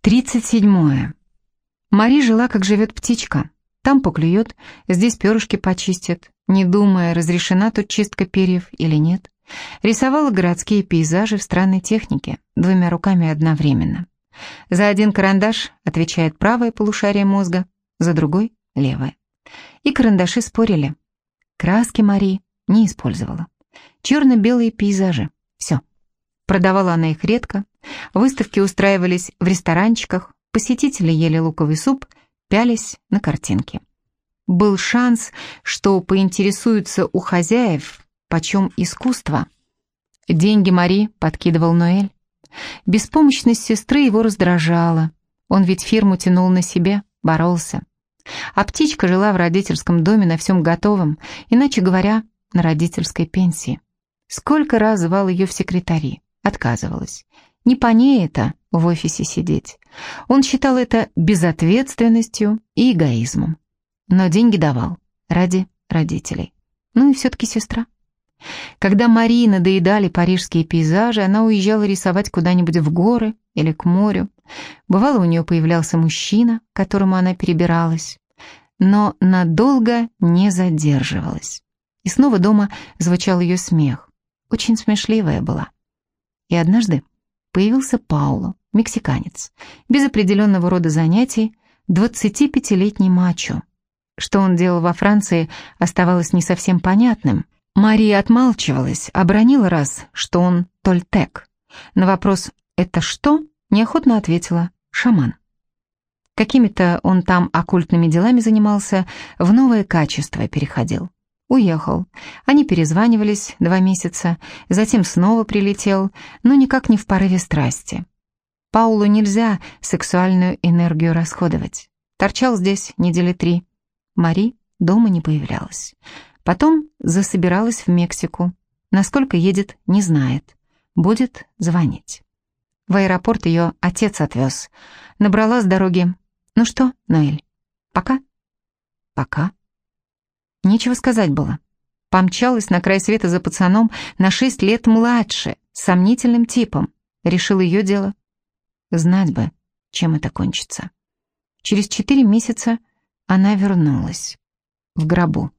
Тридцать седьмое. Мари жила, как живет птичка. Там поклюет, здесь перышки почистит, не думая, разрешена тут чистка перьев или нет. Рисовала городские пейзажи в странной технике, двумя руками одновременно. За один карандаш отвечает правое полушарие мозга, за другой — левое. И карандаши спорили. Краски Мари не использовала. Черно-белые пейзажи. Все. Продавала она их редко. Выставки устраивались в ресторанчиках, посетители ели луковый суп, пялись на картинки. Был шанс, что поинтересуются у хозяев, почем искусство. Деньги Мари подкидывал Ноэль. Беспомощность сестры его раздражала. Он ведь фирму тянул на себе, боролся. А птичка жила в родительском доме на всем готовом, иначе говоря, на родительской пенсии. Сколько раз звал ее в секретари, отказывалась. Не по ней это в офисе сидеть. Он считал это безответственностью и эгоизмом. Но деньги давал ради родителей. Ну и все-таки сестра. Когда Марии надоедали парижские пейзажи, она уезжала рисовать куда-нибудь в горы или к морю. Бывало, у нее появлялся мужчина, к которому она перебиралась, но надолго не задерживалась. И снова дома звучал ее смех. Очень смешливая была. И однажды появился Пауло, мексиканец, без определенного рода занятий, 25-летний мачо. Что он делал во Франции, оставалось не совсем понятным — Мария отмалчивалась, обронила раз, что он тольтек. На вопрос «это что?» неохотно ответила «шаман». Какими-то он там оккультными делами занимался, в новое качество переходил. Уехал. Они перезванивались два месяца, затем снова прилетел, но никак не в порыве страсти. Паулу нельзя сексуальную энергию расходовать. Торчал здесь недели три. Мари дома не появлялась. Потом засобиралась в Мексику. Насколько едет, не знает. Будет звонить. В аэропорт ее отец отвез. Набрала с дороги. «Ну что, Ноэль, пока?» «Пока». Нечего сказать было. Помчалась на край света за пацаном на шесть лет младше, сомнительным типом. Решил ее дело. Знать бы, чем это кончится. Через четыре месяца она вернулась. В гробу.